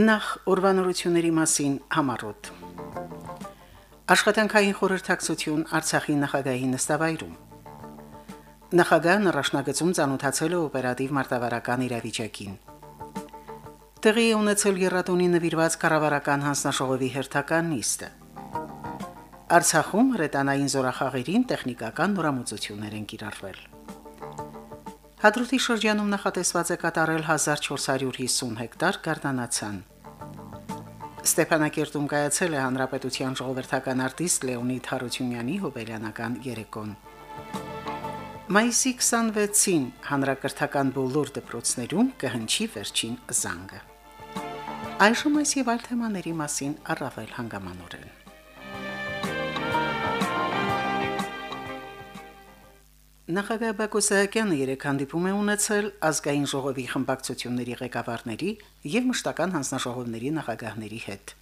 Նախ ուրվանորությունների մասին համառոտ։ Աշխատանքային խորհրդակցություն Արցախի նախագահի նստավայրում։ Նախագահն առաջնագծում ցանոթացել է օպերատիվ մարտավարական իրավիճակին։ Տեղի է ունեցել Երատոնի նվիրված կառավարական հանձնաժողովի հերթական նիստը։ Արցախում հրետանային զորախաղերին տեխնիկական նորամուծություններ են կիրառվել։ Հադրութի շրջանում նախատեսված է կատարել 1450 հեկտար գարնանացան։ Ստեփանակերտում կայացել է հանրապետության ժողովրդական արտիստ Լեոնիդ Հարությունյանի հոբելյանական երեկոն։ Մայիսի 26-ին հանրակրթական բոլոր դպրոցներում կհնչի վերջին զանգը։ Այժմ այս եւ այլ թեմաների մասին առավել հանգամանորեն։ Նախագահ Բակո Սահակյանը երեք հանդիպում է ունեցել ազգային ժողովի խմբակցությունների ղեկավարների եւ մշտական հանձնաժողովների նախագահների հետ։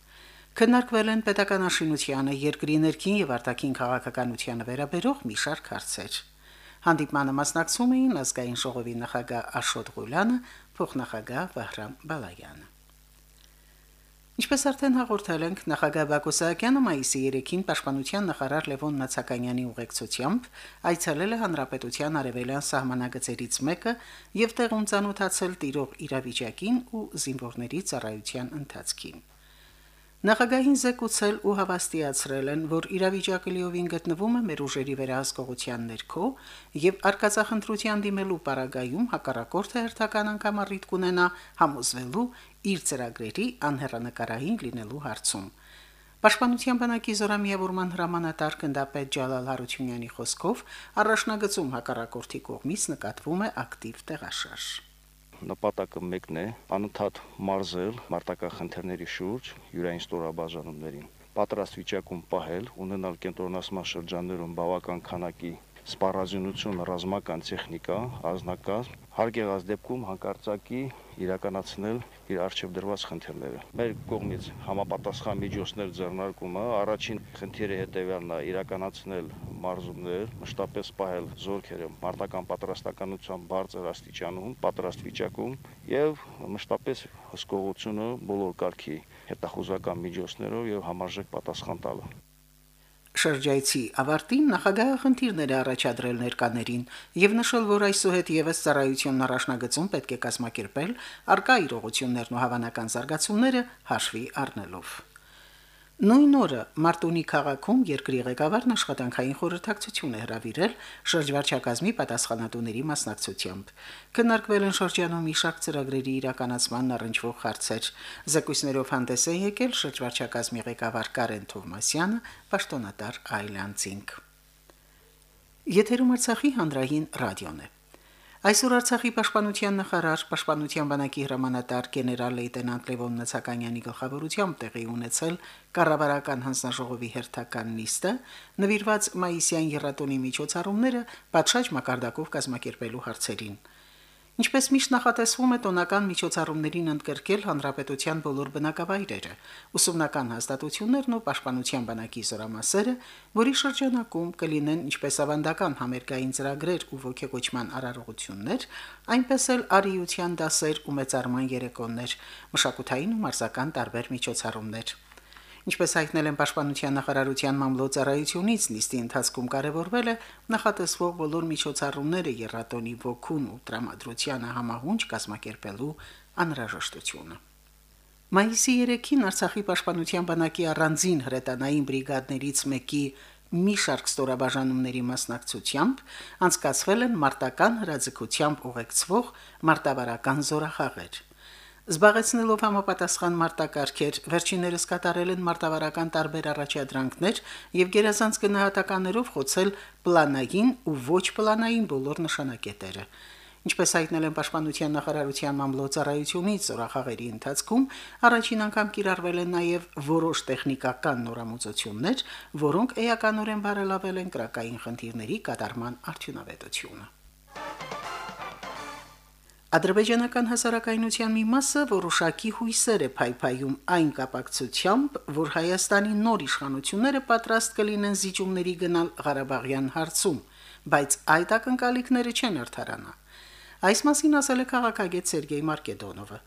Քննարկվել են պետական աշինությանը, երկրի ներքին եւ արտաքին քաղաքականությանը վերաբերող մի շարք հարցեր։ Հանդիպմանը մասնակցում էին ազգային ժողովի նախագահ Աշոտ Ղուլյանը, փոխնախագահ Վահրամ Բալայանը։ Ինչպես արդեն հաղորդել ենք, նախագահ Բակո Սահակյանը մայիսի 3-ին Պաշտպանության նախարար Լևոն Նացականյանի ուղեկցությամբ այցելել է Հանրապետության արևելյան սահմանագծերից մեկը եւ տեղում ցանոթացել տիրող իրավիճակին ու զինվորների ծառայության ընթացքին։ Նախագահին զեկուցել ու հավաստիացրել են, որ իրավիճակը լիովին գտնվում է մեր ուժերի վերահսկողության ներքո եւ արկածախնդրության դիմելու պարագայում հակառակորդը հերթական անգամ առիթ կունենա համոզվելու իր ծրագրերի անհեռանկարային լինելու հարցում։ Պաշտպանության բանակի զորամիավորման հրամանատար գնդապետ Ջալալ Հարությունյանի խոսքով առաջնագծում հակառակորդի կողմից նկատվում է ակտիվ տեղաշարժ նպատակը մեկն է անընդհատ մարզել մարտական խնդիրների շուրջ յուրային ստորաբաժանումներին պատրաստ վիճակում պահել ունենալ կենտրոնացման շրջաններում բավական քանակի սպառազինություն, ռազմական տեխնիկա, ազնագազմ, հարկ եղած դեպքում հանկարծակի իրականացնել իր արժեվ դրված խնդիրները։ Մեր կողմից համապատասխան միջոցներ ձեռնարկումը առաջին խնդիրը հետևյալն է՝ իրականացնել մարզումներ, մշտապես պահել զորքերը մարտական պատրաստականության բարձր աստիճանում, պատրաստ վիճակում եւ մշտապես հսկողությունը բոլոր կարգի հետախուզական միջոցներով եւ համարժեք պատասխան տալը շրջայցի ավարտին նախագահը խնդիրներ է առաջադրել ներկաներին եւ նշել, որ այսուհետ եւս ծառայությունն առաջնագծում պետք է կազմակերպել արկա իրողություններն ու հավանական զարգացումները հաշվի առնելով։ Նույն օրը Մարտունի քաղաքում երկրի ղեկավարն աշխատանքային խորհրդակցություն է հրավիրել շրջվարչակազմի պատասխանատուների մասնակցությամբ։ Քննարկվել են շրջանում մի շարք ծրագրերի իրականացման առնչվող հարցեր։ Զեկույցներով հանդես է եկել շրջվարչակազմի ղեկավար Կարեն Թովմասյանը, պաշտոնատար Այլանդզինգ։ Եթերում Արցախի հանրային ռադիոն է։ Այսօր Արցախի պաշտպանության նախարար, պաշտպանության բանակի հրամանատար գեներալ լեյտենանտ Լևոն Նացականյանի գլխավորությամբ տեղի ունեցել կառավարական հանձնաժողովի հերթական նիստը, նվիրված մայիսյան երաթոնի միջոցառումները պատշաճ մակարդակով կազմակերպելու հարցերին։ Ինչպես միշտ նախատեսվում է տոնական միջոցառումներին ընդգրկել հանրապետության բոլոր բնակավայրերը, ուսումնական հաստատություններն ու պաշտպանության բանակի զորամասերը, որի շրջանակում կլինեն ինչպես ավանդական համերգային ծրագրեր ու ողջակոչման արարողություններ, այնպես էլ արիության դասեր ու մեծարման երեկոներ, մշակութային ու մարզական տարբեր միջոցառումներ։ Ինչպես հայտնել են Պաշտպանության նախարարության մամլոյցարայությունից, նիստի ընթացքում կարևորվել է նախատեսվող բոլոր միջոցառումները երրատոնի ոգուն ու տրամադրությանը համահունչ կազմակերպելու անհրաժեշտությունը։ Մայիսի 3-ին Արցախի Պաշտպանության բանակի առանձին հրետանային բրիգադներից մեկի մի շարք ստորաբաժանումների մասնակցությամբ անցկացվել են մարտական հրաձգությամբ ուղեկցվող մարտավարական զորախաղեր։ Զբաղեցնելով համապատասխան մարտակարգեր, վերջիններս կատարել են մարտավարական տարբեր առաջադրանքներ եւ գերազանց գնահատականներով խոցել պլանային ու ոչ պլանային բոլոր նշանակետերը։ Ինչպես հայտնել են Պաշտպանության նախարարության մամլոյցարայությունից զորախաղերի ընթացքում, առաջին անգամ կիրառվել են նաև որոշ տեխնիկական նորամուծություններ, որոնք էականորեն բարելավել են կրակային խնդիրների կատարման արդյունավետությունը։ Ադրբեջանական հասարակայնության մի մասը որոշակի հույսեր է փայփայում այն կապակցությամբ, որ Հայաստանի նոր իշխանությունները պատրաստ կլինեն զիջումների գնալ Ղարաբաղյան հարցում, բայց այդ ակնկալիքները չեն արդարանա։ Այս մասին ասել է քաղաքագետ Սերգեյ Մարկեդոնովը։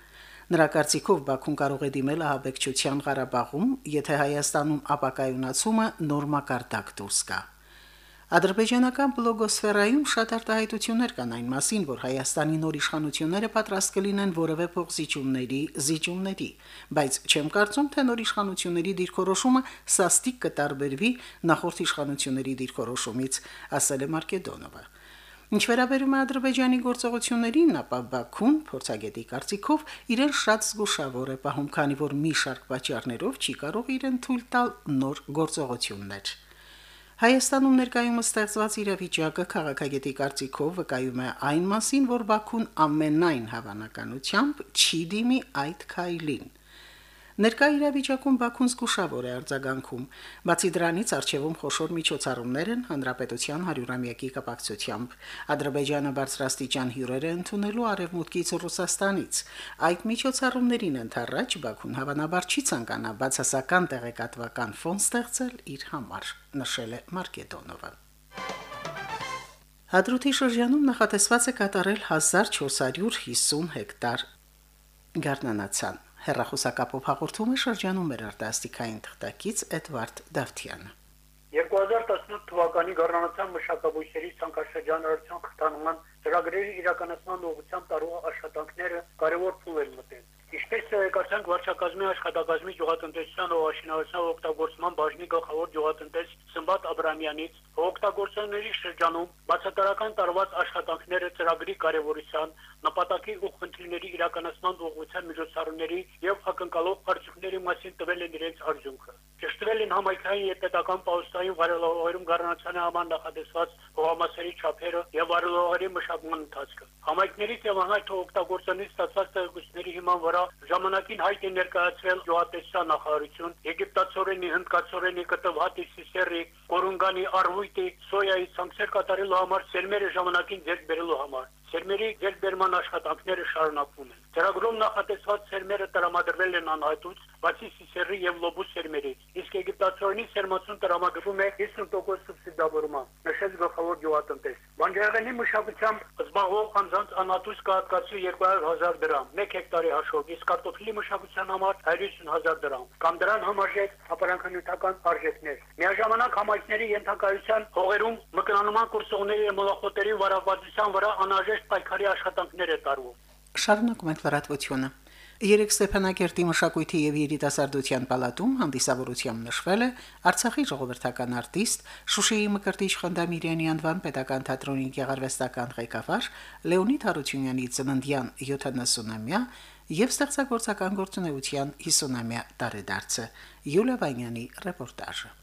Նրա կարծիքով Բաքուն կարող է դիմել ահաբեկչության Ղարաբաղում, եթե Հայաստանում ապակայունացումը նոր մակարդակ դուրս գա։ Ադրբեջանական բլոգոսֆերայում շատ արտահայտություններ կան այն մասին, որ Հայաստանի նոր իշխանությունները պատրաստ կլինեն որևէ փոխզիջումների, զիջումների, բայց չեմ կարծում, թե նոր իշխանությունների դիրքորոշումը սաստիկ կտարբերվի նախորդ իշխանությունների դիրքորոշումից, ասել է Մարկեդոնովը։ Ինչ վերաբերում է Ադրբեջանի գործողություններին, ապա Բաքուն փորձագետի կարծիքով իրեն շատ զգուշավոր է պահում, քանի որ մի շարք պատճառներով չի կարող իրեն թույլ տալ նոր գործողություններ։ Հայաստանում ներկայումս ստեղծված իրավիճակը քաղաքագետի կարծիքով վկայում է այն մասին, որ Բաքուն ամենայն հավանականությամբ չի դիմի այդ քայլին։ Ներկա իրավիճակում Բաքուն զգուշավոր է արձագանքում։ Բացի դրանից արչևում խոշոր միջոցառումներ են հանրապետության 100-ամյակի կապակցությամբ։ Ադրբեջանը բարձրաստիճան հյուրեր է ընդունելու արևմուտքից Ռուսաստանից։ Այդ միջոցառումներին ընթരാճ Բաքուն հավանաբար չի ցանկանա բացասական տեղեկատվական ֆոն ստեղծել իր համար, նշել է Մարկետոնովը։ Հադրութի շրջանում նախատեսված է կատարել 1450 հեկտար գարնանացան։ Հերրախոսակապով հաղորդում է շրջանում մեր արտասթիկային թղթակից Էդվարդ Դավթյանը։ 2018 թվականի գառնանացան մշակաբույսերի ցանկաշրջանառության խթանման ծրագրերի իրականացման ուղղությամբ տարող աշխատանքները կարևոր փուլ են մտել։ Ինչպես ցերեկացանք վարչակազմի աշխատակազմի գյուղատնտեսության ու աշինարարության օգտագործման բաժնի գլխավոր գյուղատնտես Սմբատ Աբրամյանից օգտագործողների շրջանում բացատրական տարված աշխատանքները ծրագրի կարևորության, նպատակի ու խնդիրների իրականացման ուղղության միջոցառումների եւ ակնկալող արդյունքների մասին տվել են իրենց արդյունքը։ Ճշտվել են համայնքային եւ պետական պաուստային վարելողերում գառնացանի համար նախադեсված հողամասերի չափերը եւ վարելողերի մշակման ընթացքը։ Համայնքներից եւ անհայտ օգտագործողներից ստացված տեղեկությունների հիման վրա ժամանակին հայտ է ներկայացրել գյուղատնտեսության նախարարություն, եգիպտացորենի, հնդկացորենի, կտվհատի, սիսերի, կորունգանի, արվույտի, սոյայի ցանցեր կատարելու համար սերմերը ժամանակին ձեռք բերելու համար։ Սերմերի ձեռքբերման աշխատանքները շարունակվում են։ Ծրագրում նախատեսված սերմերը տրամադրվել են անհայտուց, բացի սիսերի եւ լոբու սերմերից։ Իսկ եգիպտացորենի սերմացուն տրամադրվում է 50% սուբսիդավորմամբ, նշեց գլխավոր գյուղատնտես։ Բանջարեղենի մշակությամբ զբաղվող անձանց անատուս կհատկացվի 200.000 դրամ 1 հեկտարի հաշվով, իսկ կարտոֆիլի մշակության համար 150.000 դրամ, կամ դրան համարժեք ապրանքանյութական արժեքներ։ Միաժամանակ համայնքների ենթակայության հողերում մկնանման կուրսողների մոլախոտերի վարավարության վրա անհրաժեշտ պայքարի աշխատանքներ է տարվում։ Շարունակում ենք լրատվությունը։ Երեք Ստեփանակերտի մշակույթի եւ երիտասարդության պալատում հանդիսավորությամբ նշվել է Արցախի ժողովրդական արտիստ Շուշիի Մկրտիչ Խնդամիրյանի անվան պետական թատրոնի գեղարվեստական ղեկավար Լեոնիդ Հարությունյանի ծննդյան 70-ամյա եւ ստեղծագործական գործունեության 50-ամյա տարեդարձը Յուլիա Վանյանի ռեպորտաժը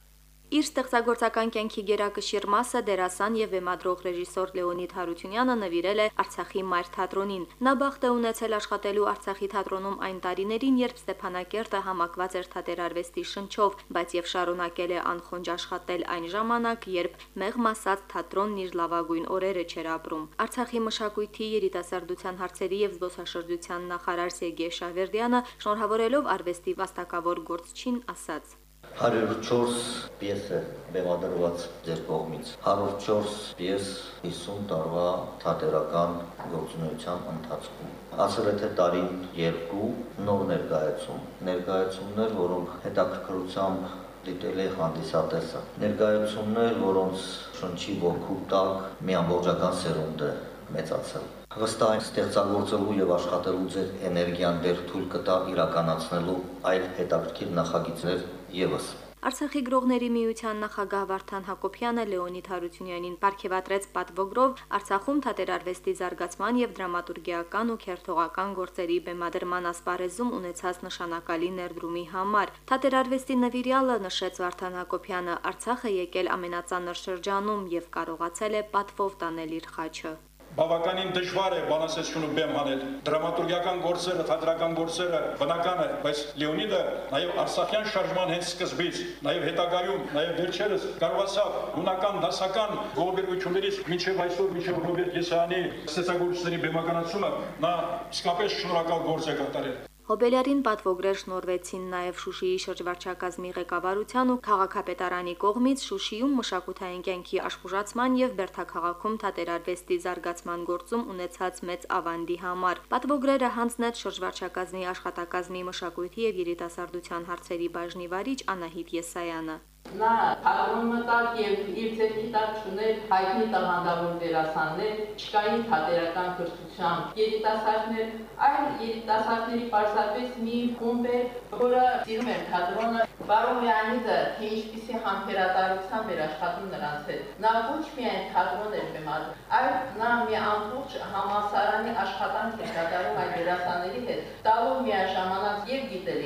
Իր ստեղծագործական կյանքի գերակշիռ մասը դերասան եւ վեմադրող ռեժիսոր Լեոնիդ Հարությունյանը նվիրել է Արցախի Մայր թատրոնին։ Նա բախտ է ունեցել աշխատելու Արցախի թատրոնում այն տարիներին, երբ Ստեփանակերտը համակված էր թատերարվեստի շնչով, բայց եւ շարունակել է անխոնջ աշխատել այն ժամանակ, երբ մեղմ ասած թատրոնն իր լավագույն օրերը չէր ապրում։ Արցախի մշակույթի երիտասարդության հարցերի եւ զբոսաշրջության նախարար Սերգեյ Շավերդյանը շնորհավորելով արվեստի վաստակավոր գործչին ասաց. 104 պիես է բեմադրված ձեր կողմից 104 պիես 50 տարվա թատերական գործունեության ընթացքում ասել է թե տարին երկու նոր ներկայացում ներկայացումներ որոնք հետաքրքրությամբ դիտել է հանդիսատեսը ներկայացումներ որոնց շնչի ոգու տակ մի ամբողջական սերունդ է մեծացել վստահ եմ ստեղծագործելու եւ աշխատելու ձեր էներգիան դեր թույլ կտա իրականացնելու այլ հետաքրքիր նախագիծներ եւս Արցախի գրողների միության նախագահ Վարդան Հակոբյանը Լեոնիդ Հարությունյանին ապարգևատրեց պատվոգրով Արցախում թատերարվեստի զարգացման եւ դրամատուրգիական ու քերթողական գործերի բեմադրման ասպարեզում ունեցած նշանակալի ներդրումի համար։ Թատերարվեստի նվիրյալը նշեց Վարդան Հակոբյանը Արցախը եկել ամենածանր շրջանում եւ կարողացել է պատվով տանել իր խաչը բավականին դժվար է բանասեցությունը բեմ հանել։ Դրամատուրգիական գործերը, թատերական գործերը բնական է, բայց Լեոնիդը նաև Արցախյան շարժման հենց սկզբից, նաև հետագայում, նաև վերջերս կարողացավ հունական դասական գողբերգություններից մինչև այսօր մինչև Ռոբերտ Եսյանի ստեղծագործությունների բեմականացումը նա իսկապես շնորհակալ գործ է կատարել։ Հոբելյարին պատվոգրեր շնորվեցին նաև Շուշիի շրջվարչակազմի ղեկավարության ու քաղաքապետարանի կողմից Շուշիում մշակութային կյանքի աշխուժացման եւ Բերթաքաղաքում թատերարվեստի զարգացման գործում ունեցած մեծ ավանդի համար։ Պատվոգրերը հանձնեց շրջվարչակազմի աշխատակազմի մշակույթի եւ երիտասարդության հարցերի բաժնի վարիչ Անահիտ Եսայանը։ Նա թատրոն մտավ եւ իր ձեռքի տակ ճուներ հայտնի տաղանդավոր դերասաններ, չկային թատերական կրթությամբ երիտասարդներ, այլ երիտասարդների պարզապես մի խումբ էր, որը սիրում էր թատրոնը, Բարոն Լեոնիդը թե ինչպիսի համբերատարությամբ էր աշխատում նրանց հետ։ Նա ոչ միայն թատրոն էր բեմադրում, այլ նա մի ամբողջ համասարանի աշխատանք էր կատարում այդ դերասանների հետ, տալով միաժամանակ եւ գիտելիքներ,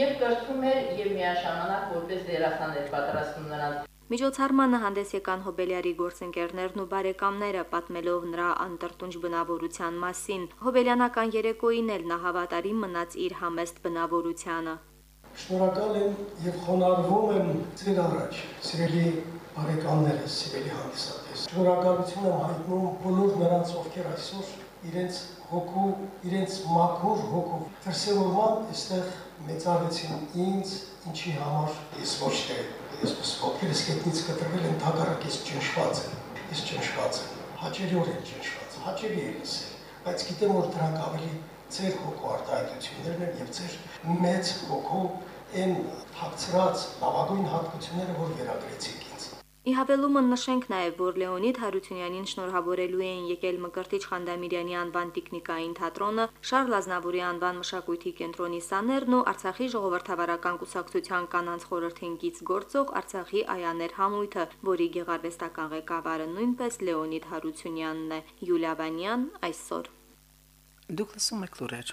եւ կրթում էր եւ միաժամանակ որպես դերասան էր պատրաստում նրանց։ Միջոցառմանը հանդես եկան Հոբելյարի գործընկերներն ու բարեկամները, պատմելով նրա անտրտունջ բնավորության մասին։ Հոբելյանական երեկոյին էլ նա հավատարիմ մնաց իր համեստ բնավորությանը։ Շնորհակալ եմ եւ խոնարհվում եմ ձեր առաջ, սիրելի բարեկամներս, սիրելի հանդիսատես։ Շնորհակալություն եմ հայտնում բոլոր նրանց, ովքեր այսօր իրենց հոգու, իրենց մաքուր հոգու դրսևորման այստեղ մեծարեցին ինձ, ինչի համար ես ոչ թե ես ովքերս կետնից կտրվել են թակարակ ես ճնշված եմ, ես ճնշված եմ, հաճելիորեն ճնշված, հաճելի է լսել, բայց գիտեմ որ դրանք ավելի ձեր հոգու արտահայտություններն են եւ ձեր մեծ հոգու այն հացրած լավագույն հատկությունները, որ վերագրեցիք ինձ։ Ի հավելումը նշենք նաև, որ Լեոնիդ Հարությունյանին շնորհավորելու էին եկել Մկրտիչ Խանդամիրյանի անվան տիկնիկային թատրոնը, Շարլ Ազնավուրի անվան մշակույթի կենտրոնի սաներն ու Արցախի ժողովրդավարական կուսակցության կանանց խորհրդին գից գործող Արցախի Այաներ համույթը, որի գեղարվեստական ղեկավարը նույնպես Լեոնիդ Հարությունյանն է։ Յուլիա Վանյան այսօր Դուք լսում եք լուրեր։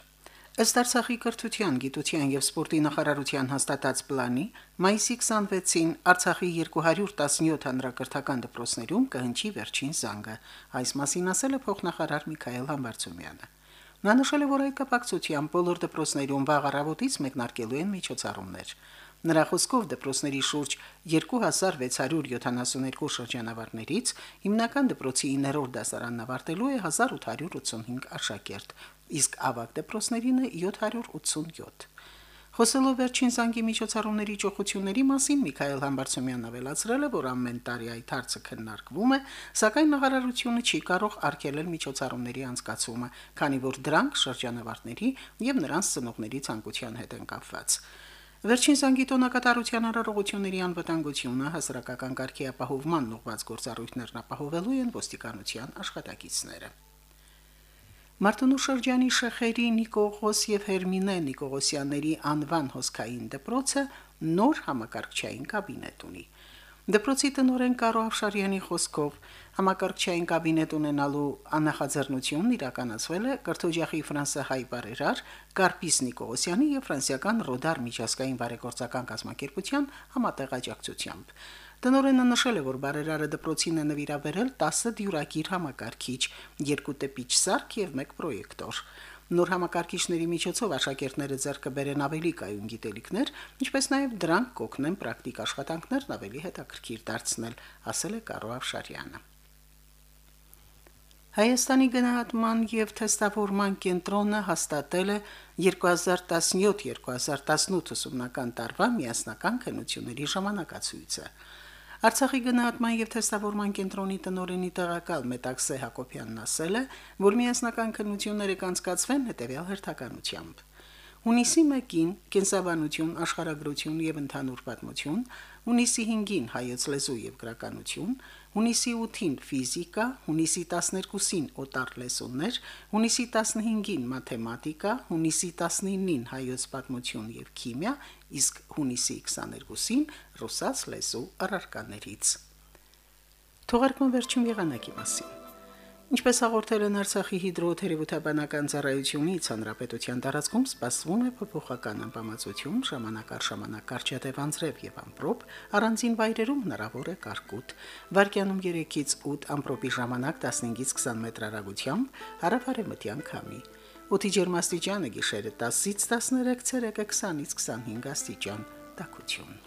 Ըստ Արցախի կրթության, գիտության եւ սպորտի նախարարության հաստատած պլանի, մայիսի 26-ին Արցախի 217 հանրակրթական դպրոցներում կհնչի վերջին զանգը։ Այս մասին ասել է փոխնախարար Միքայել Համբարձումյանը։ Նա նշել է, որ այդ կապակցությամբ բոլոր դպրոցներում վաղ առավոտից մեկնարկելու են միջոցառումներ։ Նրա խոսքով դպրոցների շուրջ 2672 շրջանավարտներից հիմնական դպրոցի 9-րդ դասարանն ավարտելու է 1885 աշակերտ, իսկ ավագ դպրոցներին 787։ Խոսելով վերջին զանգի միջոցառումների ճոխությունների մասին Միքայել Համբարձումյանն ավելացրել է, որ ամեն տարի այդ հարցը քննարկվում է, սակայն նախարարությունը չի կարող արգելել միջոցառումների անցկացումը, քանի որ դրանք շրջանավարտների եւ նրանց ծնողների ցանկության հետ են կապված։ Վերջին զանգի տոնակատարության արարողությունների անվտանգությունը հասարակական կարգի ապահովման ուղղված գործառույթներն ապահովելու են ոստիկանության աշխատակիցները։ Մարտունու շրջանի Շեխերի Նիկողոս եւ Հերմինե Նիկողոսյանների անվան հոսքային դպրոցը նոր համակարգչային կաբինետ ունի։ Դպրոցի տնօրեն Կարո Ավշարյանի խոսքով համակարգչային կաբինետ ունենալու անախաձեռնությունն իրականացվել է կրթօջախի ֆրանսահայ բարերար Կարպիս Նիկողոսյանի եւ ֆրանսիական Ռոդար միջազգային բարեգործական կազմակերպության համատեղ աջակցությամբ։ Տնօրենը նշել է, որ բարերարը դպրոցին է նվիրաբերել 10 դյուրակիր համակարգիչ, երկու տեպիչ սարք եւ 1 պրոյեկտոր։ Նոր համակարգիչների միջոցով աշակերտները ձեռք կբերեն ավելի կայուն գիտելիքներ, ինչպես նաև դրանք կօգնեն պրակտիկ աշխատանքներն ավելի հետաքրքիր դարձնել, ասել է Կարո Ավշարյանը։ Հայաստանի գնահատման եւ թեստավորման կենտրոնը հաստատել է 2017-2018 ուսումնական տարվա միասնական քննությունների ժամանակացույցը։ Արցախի գնահատման եւ թեստավորման կենտրոնի տնօրենի տեղակալ Մետաքսե Հակոբյանն ասել է, որ միասնական քննությունները կանցկացվեն հետեւյալ հերթականությամբ. Հունիսի 1-ին կենսաբանություն, աշխարհագրություն եւ ընդհանուր պատմություն, հունիսի 5-ին հայոց լեզու եւ գրականություն, հունիսի 8-ին ֆիզիկա, հունիսի 12-ին օտար լեզուներ, հունիսի 15-ին մաթեմատիկա, հունիսի 19-ին հայոց պատմություն եւ քիմիա, իսկ հունիսի 22-ին ռուսաց լեզու առարկաներից։ Թողարկման վերջին եղանակի մասին։ Ինչպես հաղորդել են Արցախի հիդրոթերապևտաբանական ծառայությունից, հանրապետության տարածքում սպասվում է փոփոխական անբավարարություն, ժամանակ առ ժամանակ կարճատև անձրև եւ ամպրոպ, առանձին վայրերում հնարավոր է կարկուտ։ Վարկյանում 3-ից 8 ամպրոպի ժամանակ 15-ից 20 մետր հեռագությամբ հարավարեմտյան քամի։ Օդի ջերմաստիճանը գիշերը 10-ից 13 ցելսիուս, 20-ից 25 աստիճան։ Տակություն։